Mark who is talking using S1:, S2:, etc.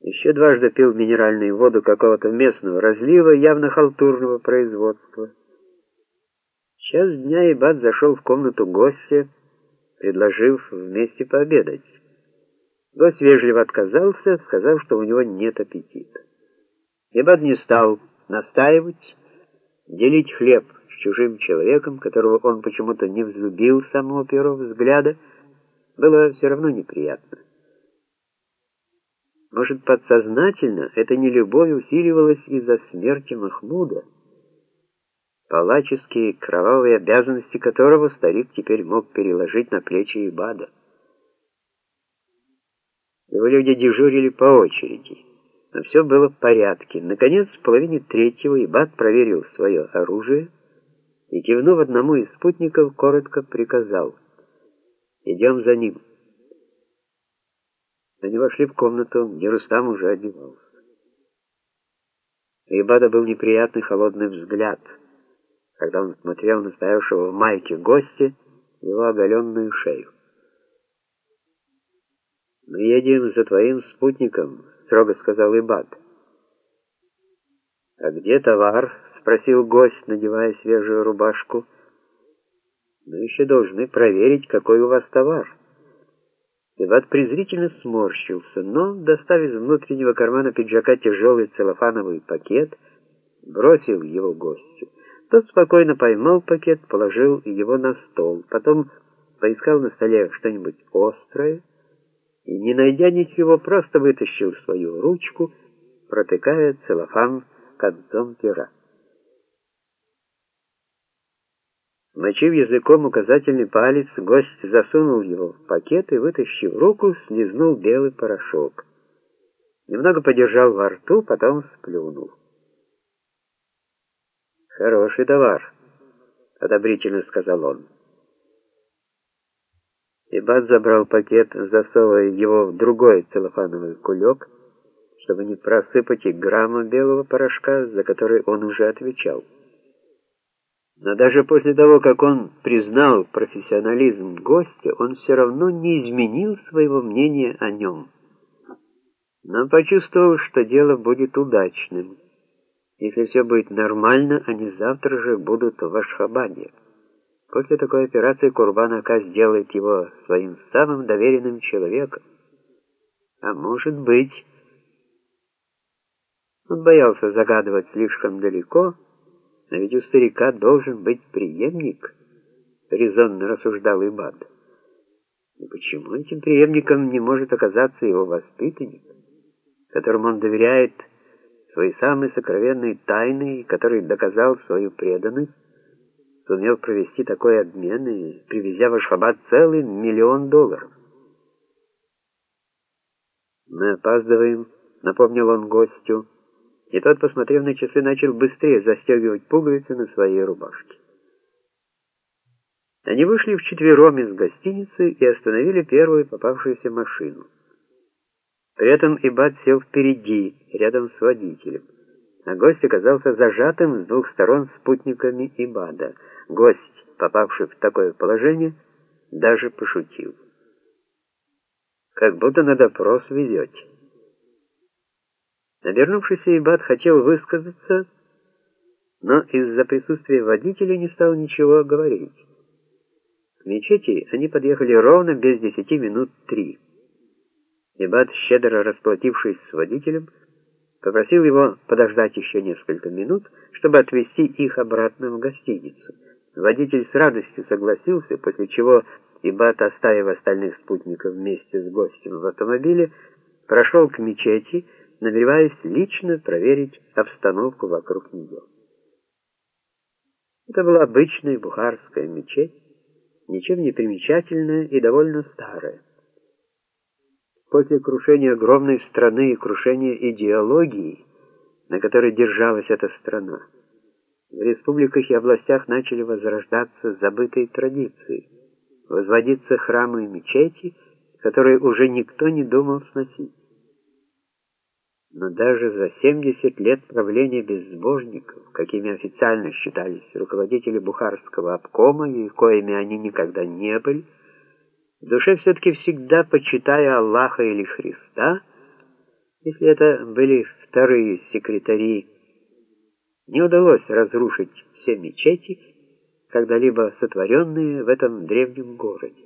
S1: Еще дважды пил минеральную воду какого-то местного разлива, явно халтурного производства. час дня Ибат зашел в комнату гостя, предложив вместе пообедать. Гость вежливо отказался, сказав, что у него нет аппетита. Ибад не стал настаивать, делить хлеб с чужим человеком, которого он почему-то не взлюбил с самого первого взгляда, было все равно неприятно. Может, подсознательно эта нелюбовь усиливалась из-за смерти Махмуда, палаческие кровавые обязанности которого старик теперь мог переложить на плечи Ибада. Его люди дежурили по очереди, но все было в порядке. Наконец, в половине третьего Ибад проверил свое оружие и, кивнув одному из спутников, коротко приказал «Идем за ним». Они вошли в комнату, где Рустам уже одевался. Ибада был неприятный холодный взгляд, когда он смотрел на стоявшего в майке гостя его оголенную шею. «Мы едем за твоим спутником», — строго сказал Ибад. «А где товар?» — спросил гость, надевая свежую рубашку. «Мы еще должны проверить, какой у вас товар». Иват презрительно сморщился, но, достав из внутреннего кармана пиджака тяжелый целлофановый пакет, бросил его гостю. Тот спокойно поймал пакет, положил его на стол, потом поискал на столе что-нибудь острое и, не найдя ничего, просто вытащил свою ручку, протыкая целлофан концом пера. Мочив языком указательный палец, гость засунул его в пакет и, вытащив руку, слезнул белый порошок. Немного подержал во рту, потом сплюнул. «Хороший товар», — одобрительно сказал он. Ибат забрал пакет, засовывая его в другой целлофановый кулек, чтобы не просыпать и грамма белого порошка, за который он уже отвечал. Но даже после того, как он признал профессионализм гостя, он все равно не изменил своего мнения о нем. Но почувствовал, что дело будет удачным. Если все будет нормально, они завтра же будут в Ашхабаде. После такой операции Курбан Ака сделает его своим самым доверенным человеком. А может быть... Он боялся загадывать слишком далеко, но ведь у старика должен быть преемник, резонно рассуждал Ибад. И почему этим преемником не может оказаться его воспитанник, которому он доверяет свои самые сокровенные тайны, который доказал свою преданность, сумел провести такой обмен и привезя в Ашхабад целый миллион долларов. «Мы опаздываем», — напомнил он гостю, — и тот, посмотрев на часы, начал быстрее застегивать пуговицы на своей рубашке. Они вышли вчетвером из гостиницы и остановили первую попавшуюся машину. При этом Ибад сел впереди, рядом с водителем. А гость оказался зажатым с двух сторон спутниками Ибада. Гость, попавший в такое положение, даже пошутил. «Как будто на допрос везете». Навернувшийся Ибад хотел высказаться, но из-за присутствия водителя не стал ничего говорить. К мечети они подъехали ровно без десяти минут три. Ибад, щедро расплатившись с водителем, попросил его подождать еще несколько минут, чтобы отвезти их обратно в гостиницу. Водитель с радостью согласился, после чего Ибад, оставив остальных спутников вместе с гостем в автомобиле, прошел к мечети, намереваясь лично проверить обстановку вокруг нее. Это была обычная бухарская мечеть, ничем не примечательная и довольно старая. После крушения огромной страны и крушения идеологии, на которой держалась эта страна, в республиках и областях начали возрождаться забытые традиции, возводиться храмы и мечети, которые уже никто не думал сносить. Но даже за 70 лет правления безбожников, какими официально считались руководители Бухарского обкома, и коими они никогда не были, в душе все-таки всегда почитая Аллаха или Христа, Если это были вторые секретари, не удалось разрушить все мечети, когда-либо сотворенные в этом древнем городе.